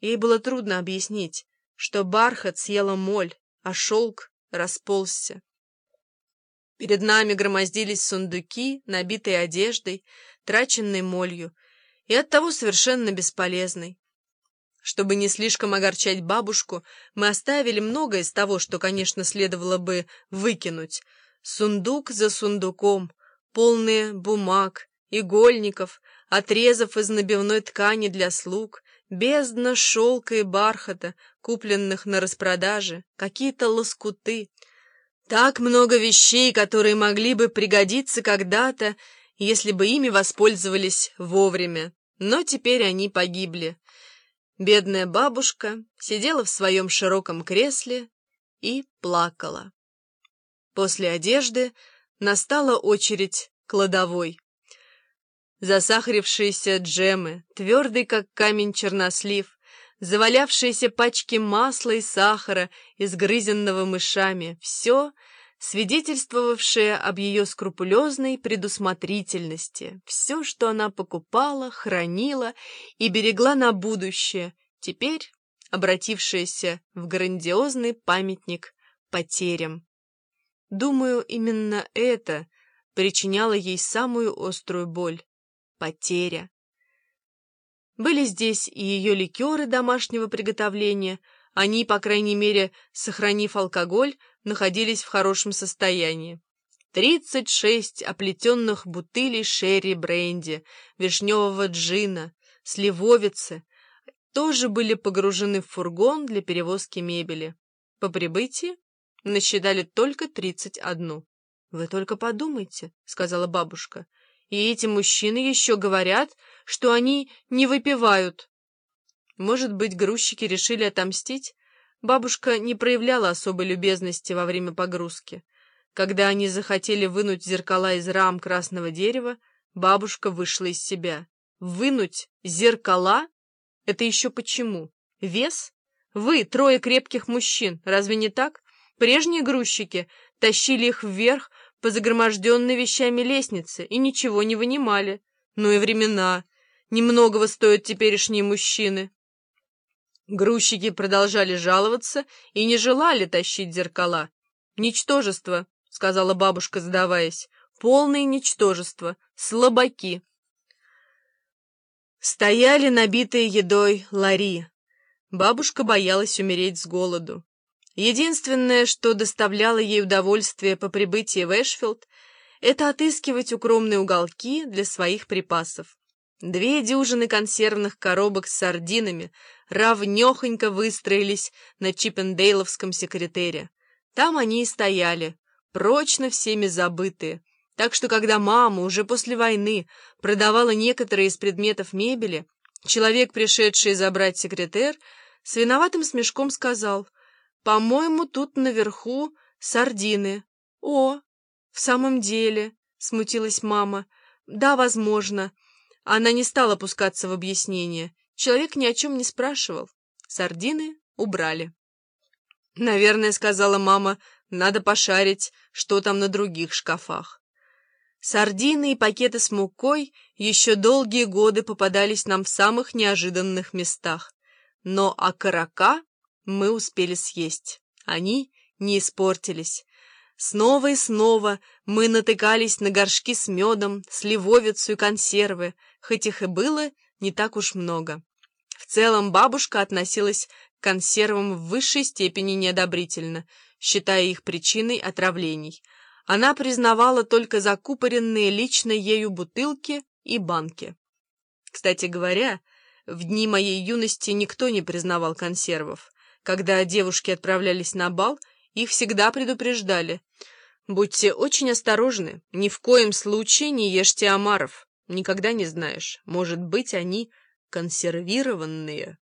Ей было трудно объяснить, что бархат съела моль, а шелк расползся. Перед нами громоздились сундуки, набитые одеждой, траченной молью, и оттого совершенно бесполезной. Чтобы не слишком огорчать бабушку, мы оставили многое из того, что, конечно, следовало бы выкинуть. Сундук за сундуком, полные бумаг, игольников, отрезов из набивной ткани для слуг, бездна шелка и бархата, купленных на распродаже, какие-то лоскуты. Так много вещей, которые могли бы пригодиться когда-то, если бы ими воспользовались вовремя. Но теперь они погибли. Бедная бабушка сидела в своем широком кресле и плакала. После одежды настала очередь кладовой. Засахарившиеся джемы, твердый как камень чернослив, завалявшиеся пачки масла и сахара, изгрызенного мышами — все — свидетельствовавшее об ее скрупулезной предусмотрительности. Все, что она покупала, хранила и берегла на будущее, теперь обратившееся в грандиозный памятник потерям. Думаю, именно это причиняло ей самую острую боль — потеря. Были здесь и ее ликеры домашнего приготовления, они, по крайней мере, сохранив алкоголь, находились в хорошем состоянии. Тридцать шесть оплетенных бутылей шерри-бренди, вишневого джина, сливовицы тоже были погружены в фургон для перевозки мебели. По прибытии насчитали только тридцать одну. «Вы только подумайте», — сказала бабушка. «И эти мужчины еще говорят, что они не выпивают». Может быть, грузчики решили отомстить? Бабушка не проявляла особой любезности во время погрузки. Когда они захотели вынуть зеркала из рам красного дерева, бабушка вышла из себя. Вынуть зеркала? Это еще почему? Вес? Вы, трое крепких мужчин, разве не так? Прежние грузчики тащили их вверх по загроможденной вещами лестнице и ничего не вынимали. Ну и времена. Немногого стоят теперешние мужчины. Грузчики продолжали жаловаться и не желали тащить зеркала. «Ничтожество», — сказала бабушка, сдаваясь, — «полное ничтожество, слабаки». Стояли набитые едой лари. Бабушка боялась умереть с голоду. Единственное, что доставляло ей удовольствие по прибытии в Эшфилд, это отыскивать укромные уголки для своих припасов. Две дюжины консервных коробок с сардинами равнёхонько выстроились на Чиппендейловском секретере. Там они и стояли, прочно всеми забытые. Так что, когда мама уже после войны продавала некоторые из предметов мебели, человек, пришедший забрать секретер, с виноватым смешком сказал, «По-моему, тут наверху сардины». «О, в самом деле», — смутилась мама, «да, возможно». Она не стала пускаться в объяснение. Человек ни о чем не спрашивал. Сардины убрали. «Наверное, — сказала мама, — надо пошарить, что там на других шкафах». Сардины и пакеты с мукой еще долгие годы попадались нам в самых неожиданных местах. Но окорока мы успели съесть. Они не испортились. Снова и снова мы натыкались на горшки с медом, сливовицу и консервы, хоть их и было не так уж много. В целом бабушка относилась к консервам в высшей степени неодобрительно, считая их причиной отравлений. Она признавала только закупоренные лично ею бутылки и банки. Кстати говоря, в дни моей юности никто не признавал консервов. Когда девушки отправлялись на бал, их всегда предупреждали. Будьте очень осторожны, ни в коем случае не ешьте омаров. Никогда не знаешь, может быть, они консервированные.